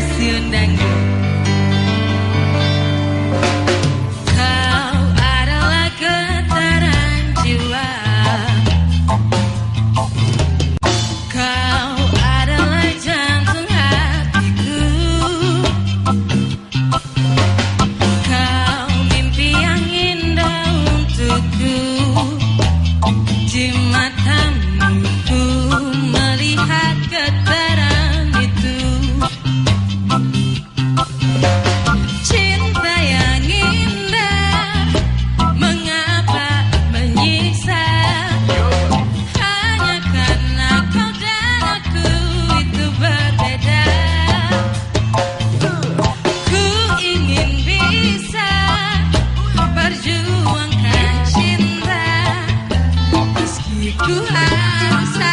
kasih undang yuk to have